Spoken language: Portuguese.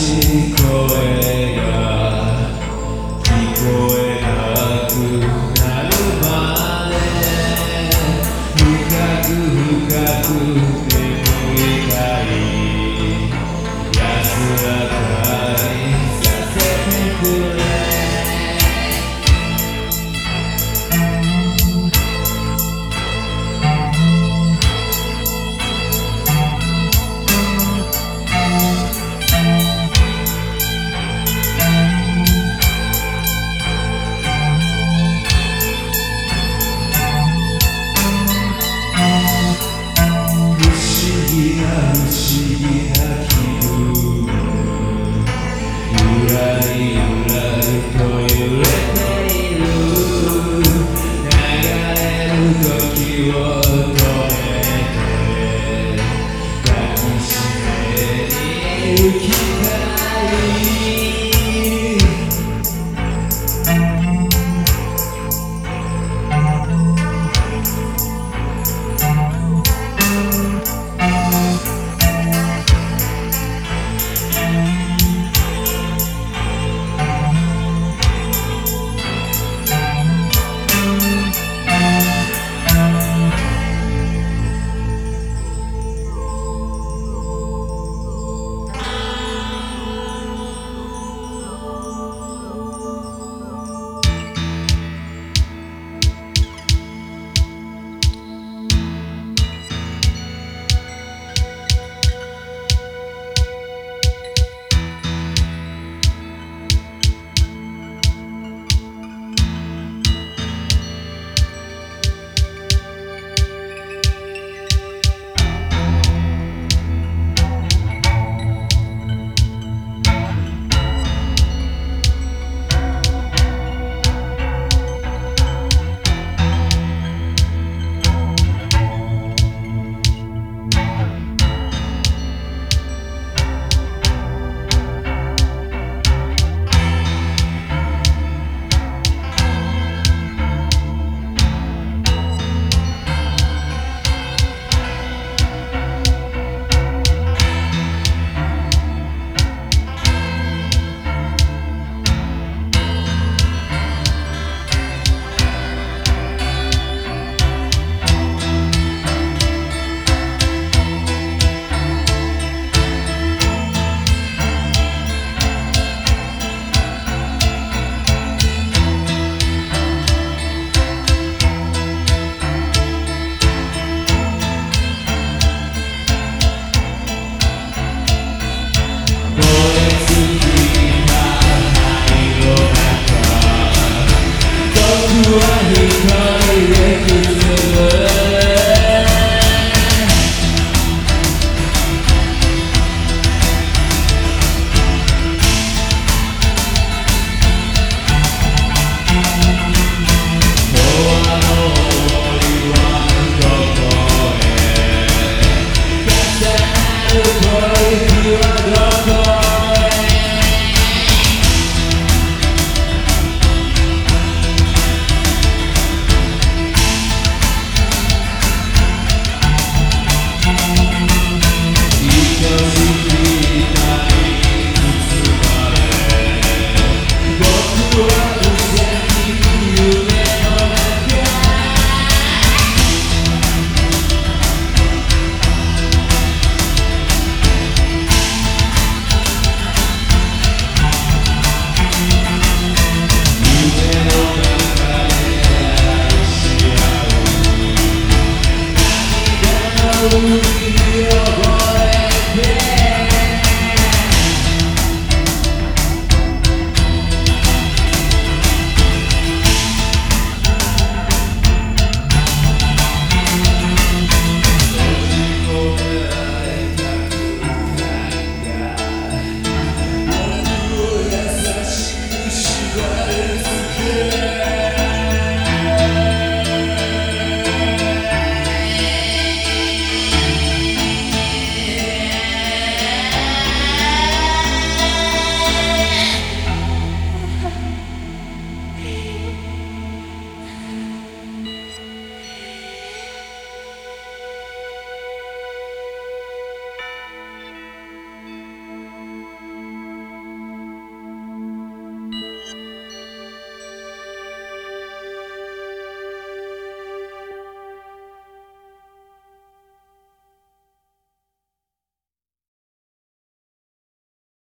magic. dia.